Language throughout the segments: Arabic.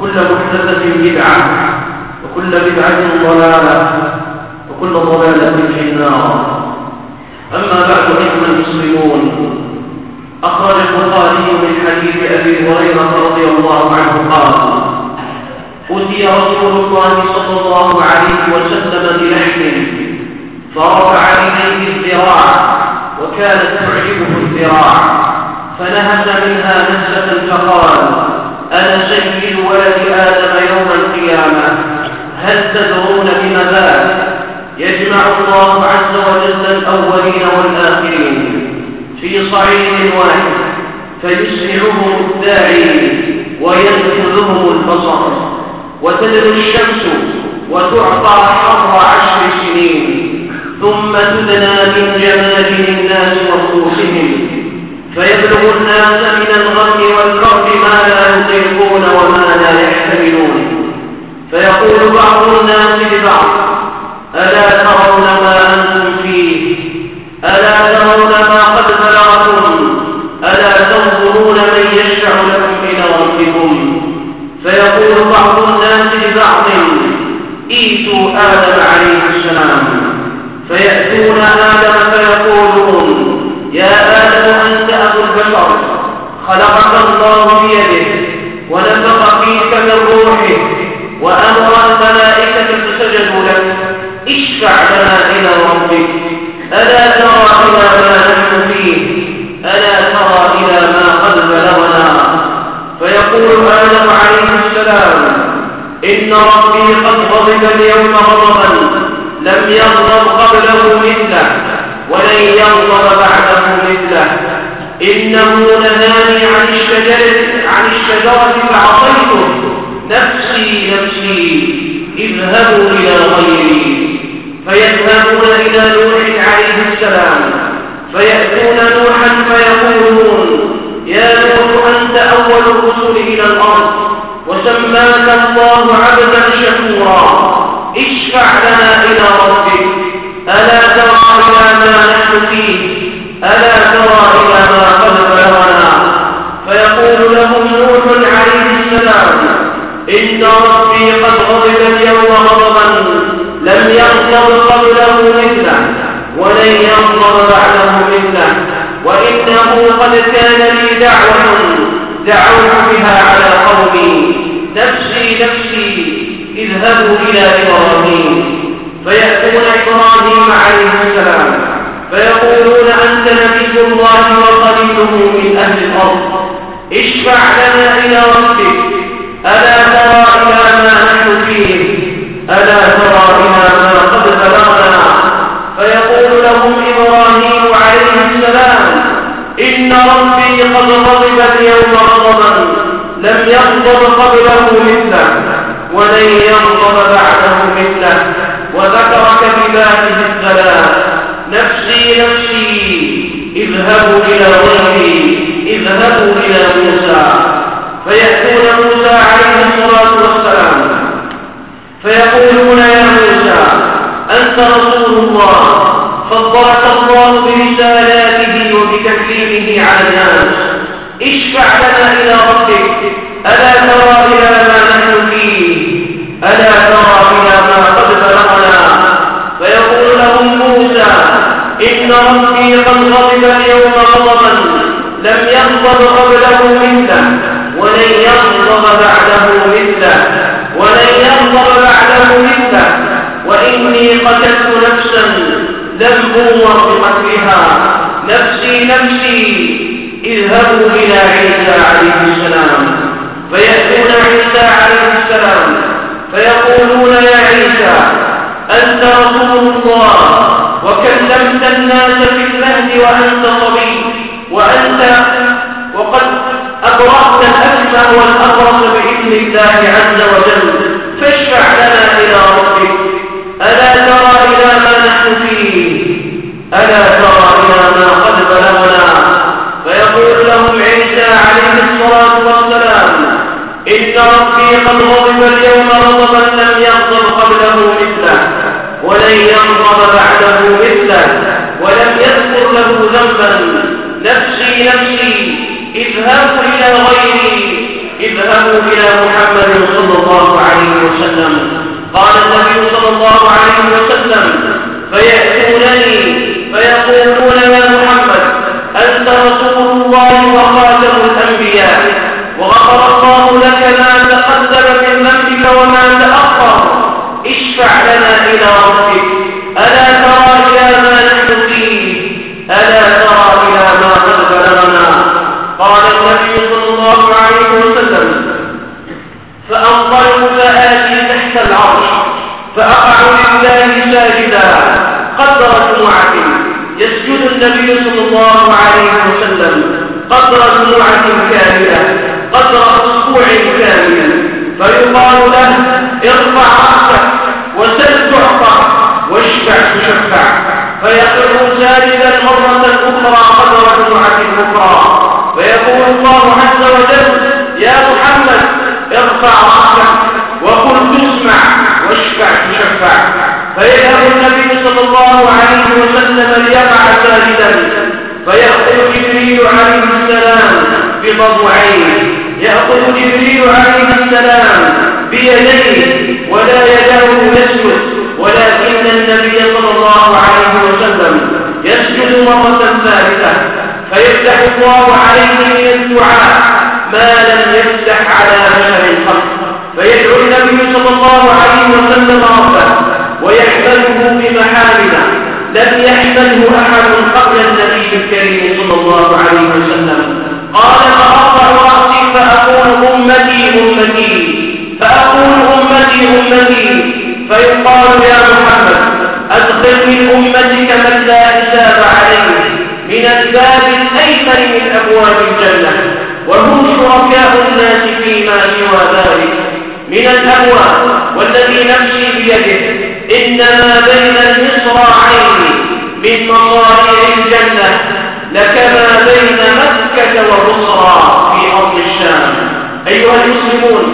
وكل محدثة بدعة وكل بدعة ضلالة وكل ضلالة في النار. أما بعد أيها المسلمون أخرج البخاري من حديث أبي هريرة رضي الله عنه قال أتي رسول الله صلى الله عليه وسلم بلحم فرفع إليه الذراع وكانت تعجبه الذراع فنهز منها نهزة فقال أنا سيد ولد آدم يوم القيامة. هل تدرون بما يجمع الله عز وجل الأولين والآخرين في صعيد واحد فيسمعهم الداعي وينفذهم البصر. وتدر الشمس وتعطى حر عشر سنين ثم تدنى من جمال الناس ورؤوسهم فيبلغ الناس من الغم والكرب ما لا يطيقون وما لا يحتملون. فيقول بعض الناس لبعض ألا ترون ما أنتم فيه؟ ألا ترون ما قد بلغكم ألا تنظرون من يشفع لكم إلى ربكم؟ فيقول بعض الناس لبعض إيتوا آدم عليه السلام فيأتون آدم فيقولون يا آدم أنت أبو البشر خلقك الله بيده ونفخ فيك من روحه وأمر الملائكة فسجدوا لك اشفع لنا إلى ربك ألا ترى إلى ما نحن فيه ألا ترى إلى ما قد بلغنا فيقول آدم عليه السلام إن ربي قد غضب اليوم غضبا لم يغضب قبله مثله ولن يغضب بعده مثله إنه نهاني عن الشجرة عن الشجرة فعصيته نفسي نفسي اذهبوا إلى غيري. فيذهبون إلى نوح عليه السلام. فيأتون نوحا فيقولون يا نوح أنت أول الرسل إلى الأرض. وسماك الله عبدا شكورا. اشفع لنا إلى ربك. ألا ترى إلى ما نحن فيه؟ ألا ترى إلى ما قد فيقول لهم نوح عليه السلام إن ربي قد غضب اليوم غضبا لم يغضب قبله مثله ولن يغضب بعده مثله وإنه قد كان لي دعوة دعوت بها على قومي نفسي نفسي اذهبوا إلى إبراهيم فيأتون إبراهيم عليه السلام فيقولون أنت نبي الله وخليله من أهل الأرض اشفع لنا إلى ربك ألا ترى إلى ما نحن فيه ألا ترى إلى ما قد بلغنا فيقول لهم إبراهيم عليه السلام إن ربي قد غضب اليوم غضبا لم يغضب قبله مثله ولن يغضب بعده مثله وذكر كلماته الثلاث نفسي نفسي اذهبوا إلى غيري اذهبوا إلى موسى فيأتون موسى عليه الصلاة والسلام فيقولون يا موسى أنت رسول أقامك الله برسالاته الناس. اشفع لنا إلى ربك. ألا ترى إلى ما نحن فيه؟ ألا ترى إلى ما قد بلغنا؟ فيقول لهم موسى إن ربي قد غضب اليوم غضبا لم يغضب قبله مثله ولن يغضب بعده مثله ولن يغضب بعده مثله. وإني قتلت نفسا لم أمر بقتلها نفسي نفسي. اذهبوا إلى عيسى عليه السلام فيأتون عيسى عليه السلام فيقولون يا عيسى أنت رسول الله وكلمت الناس في المهد وأنت صبي وأنت وقد أبرأت الأكمى والأبرص بإذن الله عز وجل فاشفع لنا إلى ربك. ألا ترى إلى ما نحن فيه؟ ألا ربي قد غضب اليوم غضبا لم يغضب قبله مثله ولن يغضب بعده مثله ولم يذكر له ذنبا. نفسي نفسي اذهبوا إلى غيري اذهبوا إلى محمد صلى الله عليه وسلم. قال النبي صلى الله عليه وسلم فيأتونني فيقولون فأنطلق فآتي تحت العرش فأقع لله ساجدا قدر جمعة. يسجد النبي صلى الله عليه وسلم. قدر جمعة كاملة. قدر أسبوع كامل فيقال له ارفع رأسك وسل تعطى واشفع تشفع. فيقر ساجدا مرة أخرى قدر جمعة أخرى. فيقول الله عز وجل يا محمد ارفع رأسك وقل تسمع واشفع تشفع فيذهب النبي صلى الله عليه وسلم ليقع ساجدا. فيأخذ جبريل عليه السلام بضبعين يأخذ جبريل عليه السلام بيديه ولا يداه يسجد. ولكن النبي صلى الله عليه وسلم يسجد مرة ثالثة. فيفتح الله عليه من الدعاء. ما لم يفتح على بشر قط فيدعو النبي صلى الله عليه وسلم ربه ويحمله بمحامله لم يحمله أحد قبل النبي الكريم صلى الله عليه وسلم. قال فأرفع رأسي فأقول أمتي أمتي. فأقول أمتي أمتي. فيقال يا محمد أدخل من أمتك من لا حساب عليه. من الباب الأيمن من أبواب الجنة. وهم شركاء الناس فيما سوى ذلك من الأبواب والذي نفسي بيده. إنما بين المصراعين من مصاريع الجنة لكما بين مكة وبصرى في أرض الشام. أيها المسلمون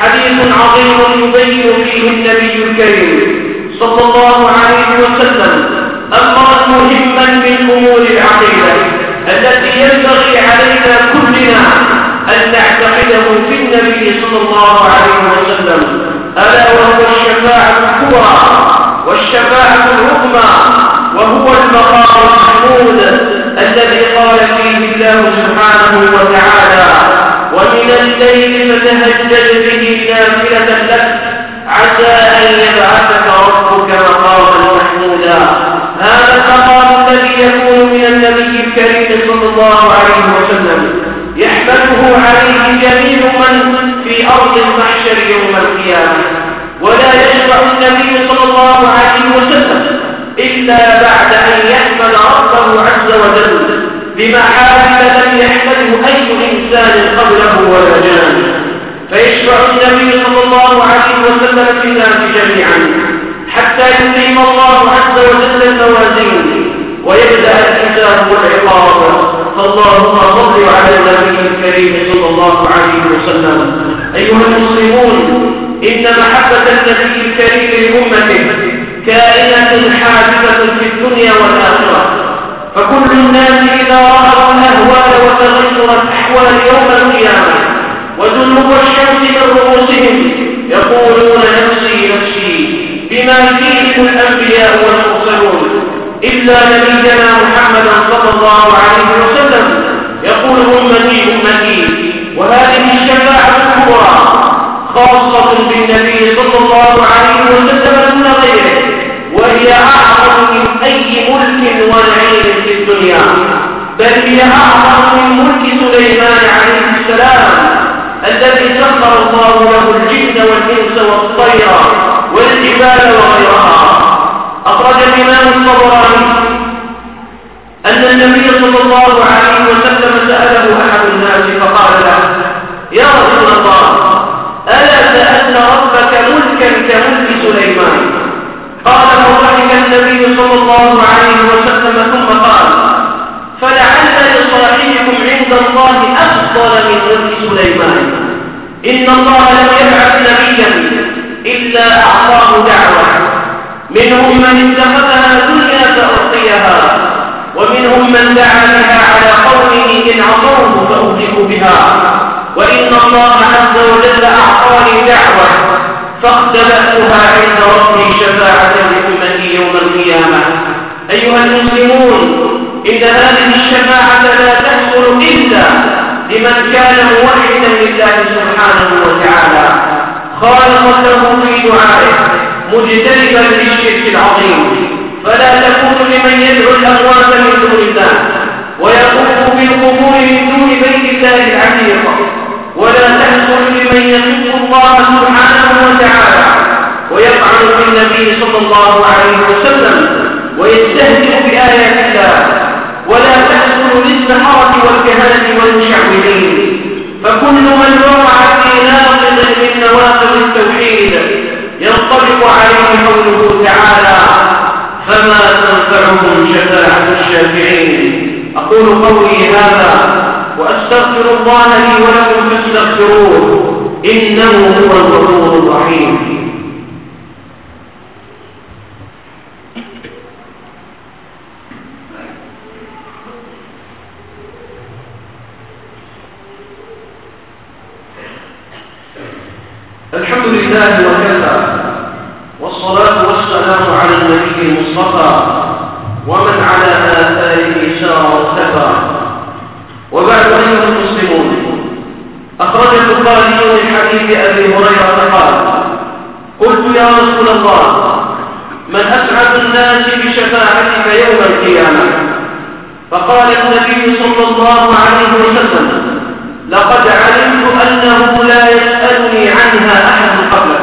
حديث عظيم يبين فيه النبي الكريم صلى الله عليه وسلم أمرا مهما من أمور العقيدة. التي ينبغي علينا كلنا أن نعتقده في النبي صلى الله عليه وسلم ألا وهو الشفاعة الكبرى والشفاعة العظمى وهو المقام المحمود الذي قال فيه الله سبحانه وتعالى ومن الليل فتهجد به نافلة لك عسى أن يبعثك ربك مقاما محمودا. هذا المقام الذي يكون من النبي الكريم صلى الله عليه وسلم. يحمله عليه جميع من في أرض المحشر يوم القيامة. ولا يشفع النبي صلى الله عليه وسلم إلا بعد أن يحمد ربه عز وجل بمحارم لم يحمده أي إنسان قبله ولا جان فيشفع النبي صلى الله عليه وسلم في الناس جميعا حتى يقيم الله عز وجل الموازين ويبدأ الحساب والعقاب. فاللهم صل على النبي الكريم صلى الله عليه وسلم. أيها المسلمون إن محبة النبي الكريم لأمته كائنة حادثة في الدنيا والآخرة. فكل الناس إذا رأوا الأهوال وتغيرت أحوال يوم القيامة وذنوب الشمس من رؤوسهم يقولون نفسي نفسي بما فيهم الأنبياء والمرسلون إلا نبينا محمدا صلى الله عليه وسلم. يقول أمتي أمتي وهذه الشفاعة الكبرى خاصة بالنبي صلى الله عليه وسلم دون غيره وهي أعظم من أي ملك ونعيم في الدنيا بل هي أعظم من ملك سليمان عليه السلام الذي سخر الله له الجن والإنس والطير والجبال وغيرها. أخرج الإمام الطبراني أن النبي صلى الله عليه وسلم سأله أحد الناس فقال له يا رسول الله ألا سألت ربك ملكا كملك سليمان؟ قال فضحك النبي صلى الله عليه وسلم ثم قال فلعل لصاحبكم عند الله أفضل من ملك سليمان. إن الله لم يبعث نبيا إلا منهم من اتخذها دنيا فأعطيها ومنهم من دعا بها على قومه إن عصوه فأهلكوا بها وإن الله عز وجل أعطاني دعوة فاختبأتها عند ربي شفاعة لأمتي يوم القيامة. أيها المسلمون إن هذه الشفاعة لا تحصل إلا لمن كان موحدا لله سبحانه وتعالى خالصا له في دعائه. مجتنبا للشرك العظيم فلا تكون لمن يدعو الأموات من دون الله ويقوم بالقبور من دون بيت الله العتيق ولا تحصل لمن يحب الله سبحانه وتعالى ويفعل في النبي صلى الله عليه وسلم ويستهزئ بآيات الله. ولا تحصل للسحرة والكهنة والمشعوذين. فكل من وقع في ناقض من نواقض التوحيد ينطبق عليه قوله تعالى فما تنفعهم شفاعة الشافعين؟ أقول قولي هذا وأستغفر الله لي ولكم فاستغفروه إنه هو الغفور الرحيم الحمد لله وكفى والصلاة والسلام على النبي المصطفى ومن على آثاره سار وكفى وبعد أيها المسلمون أخرج البخاري من حديث أبي هريرة قال قلت يا رسول الله من أسعد الناس بشفاعتك يوم القيامة فقال النبي صلى الله عليه وسلم لقد علمت أنه لا يسألني عنها أحد قبلك.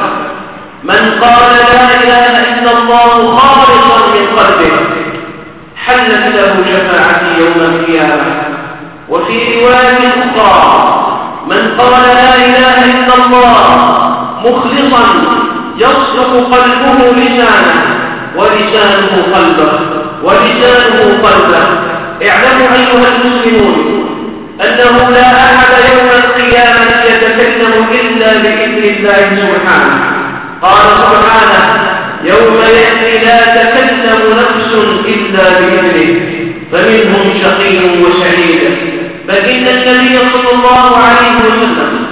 من قال لا إله إلا الله خالصا من قلبه حلت له شفاعتي يوم القيامة. وفي رواية أخرى من قال لا إله إلا الله مخلصا يصدق قلبه لسانه ولسانه قلبه ولسانه قلبه. اعلموا أيها المسلمون أنه لا أحد يوم القيامة يتكلم إلا بإذن الله سبحانه. قال سبحانه يوم يأتي لا تكلم نفس إلا بإذنه. فمنهم شقي وسعيد بل إن النبي صلى الله عليه وسلم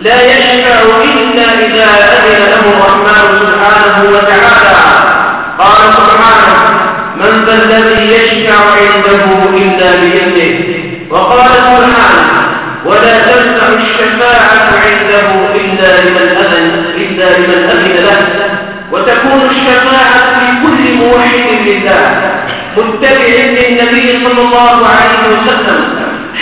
لا يشفع إلا إذا أذن له الرحمن سبحانه وتعالى. قال سبحانه من ذا الذي يشفع عنده إلا بإذنه وقال سبحانه ولا تنفع الشفاعة عنده إلا لمن أذن لمن أذن له وتكون الشفاعة لكل موحد لله متبع للنبي صلى الله عليه وسلم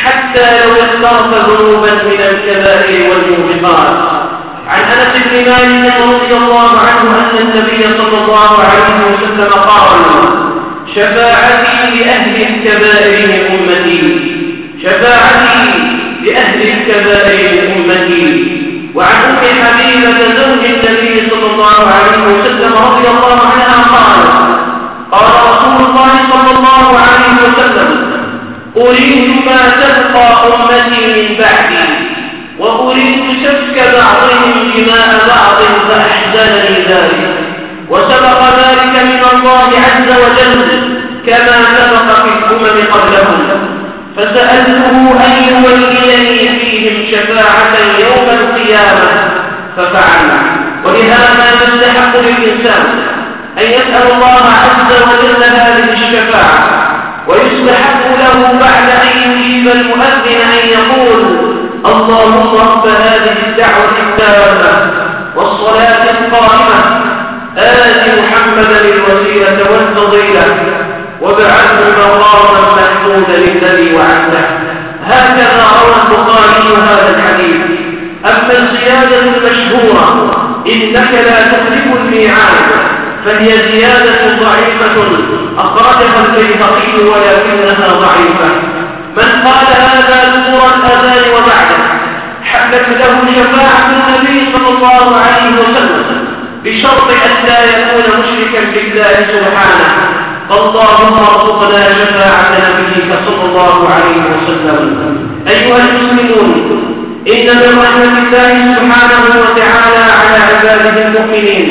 حتى لو اخترت ذنوبا من الكبائر والموبقات. عن أنس بن مالك رضي الله عنه أن النبي صلى الله عليه وسلم قال شفاعتي لأهل الكبائر من أمتي شفاعتي لأهل الكبائر من أمتي. وعن أم حبيبة زوج النبي صلى الله عليه وسلم رضي الله عنها قال قال رسول الله صلى الله عليه وسلم أريد ما تبقى أمتي من بعدي وأريد سفك بعضهم دماء بعض فأحزنني ذلك وسبق ذلك من الله عز وجل كما نفق في الأمم قبلهم. فسألته أن يوليني فيهم شفاعة يوم القيامة ففعل. ولهذا يستحق للإنسان أن يسأل الله عز وجل هذه الشفاعة ويستحق له بعد أن يجيب المؤذن أن يقول اللهم رب هذه الدعوة التامة والصلاة القائمة آت محمدا الوسيلة والفضيلة وبعثه مقاما محمودا للذي وعده هكذا روى البخاري هذا الحديث. أما الزيادة المشهورة إنك لا تخلف الميعاد فهي زيادة ضعيفة أخرجها البيهقي ولكنها ضعيفة. من قال هذا دور الأذان وبعده حلت له شفاعة النبي صلى الله عليه وسلم بشرط أن لا يكون مشركا بالله سبحانه. فاللهم ارزقنا شفاعة نبيك صلى الله عليه وسلم. أيها المسلمون إن من رحمة الله سبحانه وتعالى على عباده المؤمنين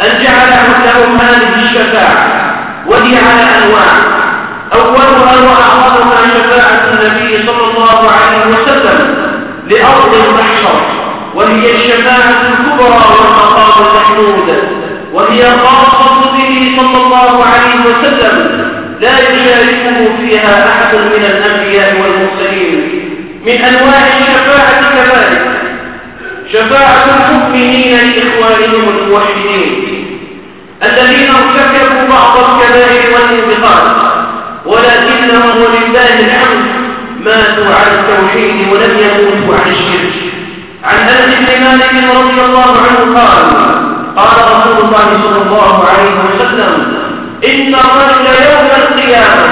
أن جعل لهم هذه الشفاعة وهي على أنواع. أولها وأعظمها شفاعة النبي صلى الله عليه وسلم لأرض المحشر وهي الشفاعة الكبرى والمقام المحمود. وهي خاصة به صلى الله عليه وسلم لا يشاركه فيها أحد من الأنبياء والمرسلين من أنواع الشفاعة كذلك شفاعة المؤمنين لإخوانهم الموحدين الذين ارتكبوا بعض الكبائر والانتقاد ولكنهم ولله الحمد ماتوا على التوحيد ولم يموتوا عن الشرك. عن أنس بن مالك رضي الله عنه قال قال رسول الله صلى الله عليه وسلم إن الرجل يوم القيامة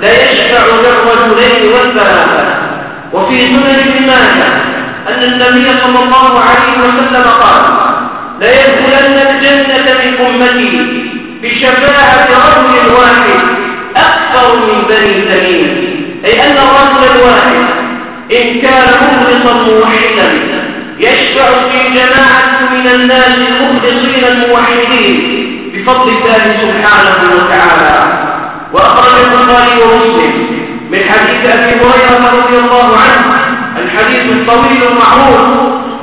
ليشفع للرجلين والثلاثه وفي سنن ابن أن النبي صلى الله عليه وسلم قال ليدخلن الجنة من أمتي بشفاعة رجل واحد أكثر من بني تميم أي أن الرجل الواحد إن كان مخلصا موحدا يشفع في جماعة من الناس المخلصين الموحدين بفضل الله سبحانه وتعالى. وأخرج البخاري ومسلم من حديث أبي هريرة رضي الله عنه الحديث الطويل المعروف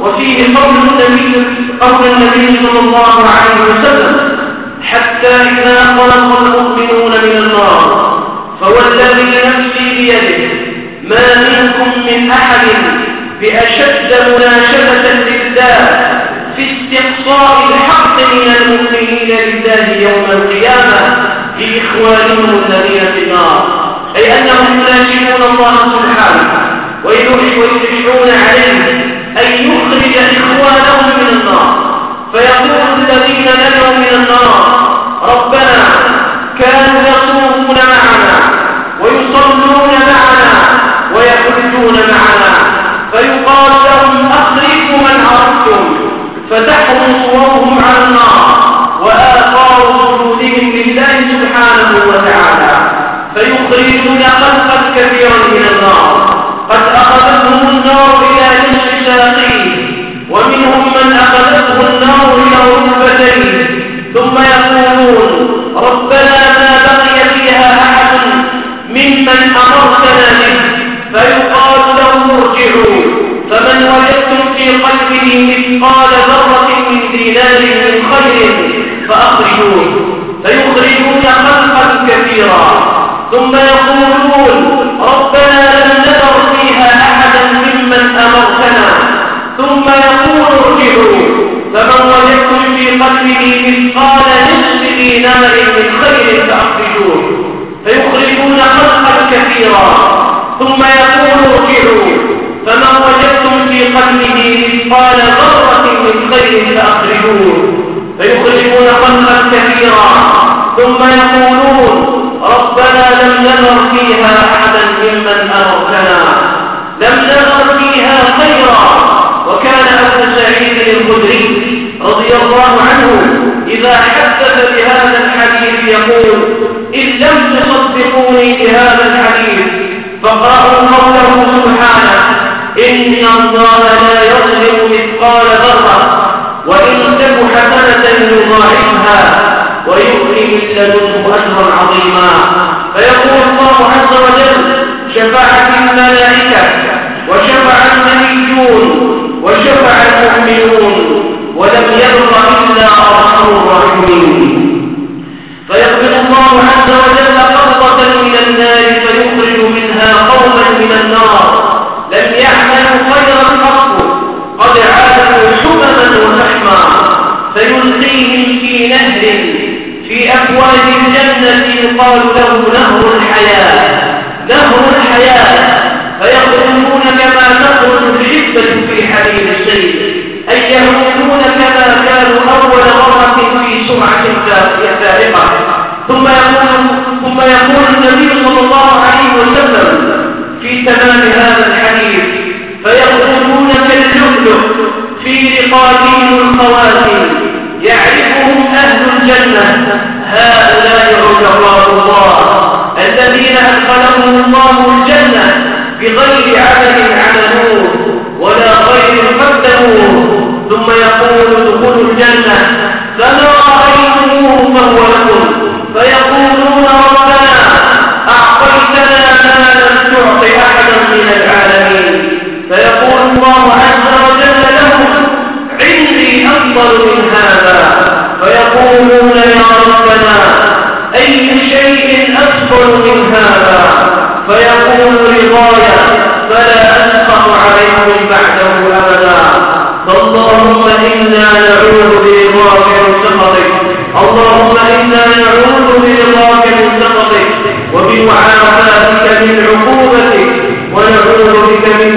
وفيه قول النبي قول النبي صلى الله عليه وسلم حتى إذا خلق المؤمنون من النار فوالذي نفسي بيده ما منكم من أحد بأشد مناشدة لله في استقصاء الحق من المؤمنين لله يوم القيامة لإخوانهم الذين في النار. أي أنهم يناشدون الله سبحانه ويلحون عليه أن يخرج إخوانهم من النار. فيقول الذين نجوا من النار ربنا كانوا يصومون معنا ويصلون معنا ويحجون معنا فيقال لهم أخرجوا من عرفتم فتحرم صورهم على النار وآثار سجودهم لله سبحانه وتعالى فيخرجون خلقا كثيرا من النار. قد أخذتهم النار إلى نصف ساقيه مثقال ذرة من خير فأخرجوه. فيخرجون خلقا كثيرا. ثم يقولون ربنا لم نذر فيها أحدا ممن أمرتنا لم نذر فيها خيرا. وكان أبو سعيد الخدري رضي الله عنه إذا حدث بهذا الحديث يقول إن لم تصدقوني بهذا الحديث فقرأوا قوله سبحانه. إن الله لا يظلم مثقال ذرة وإن تك حسنة يضاعفها ويؤتي من لدنه أجرا عظيما. فيقول الله عز وجل شفعت الملائكة وشفع النبيون وشفع المؤمنون يقال له نهر الحياة نهر الحياة فيخرجون كما تخرج الحبة في حليب السيل أي يخرجون كما كانوا أول مرة في سمعة فارقة ثم يقول ثم يقول النبي صلى الله عليه وسلم في تمام هذا الحديث فيخرجون كاللؤلؤ في رقابهم الخواتم يعرفهم أهل الجنة. هؤلاء عتقاء الله الذين أدخلهم الله الجنة بغير عمل عملوه ولا خير قدموه. ثم يقول ادخلوا الجنة فما رأيتموه فهو لكم. فيقولون ربنا أعطيتنا ما لم تعط أحدا من العالمين. فيقول الله عز وجل لهم عندي أفضل من ربنا أي شيء أفضل من هذا؟ فيقول رضايا فلا أسخط عليكم بعده أبدا. فاللهم إنا نعوذ برضاك من سخطك اللهم إنا نعوذ برضاك من سخطك وبمعافاتك من عقوبتك ونعوذ بك منك